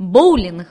боулинг.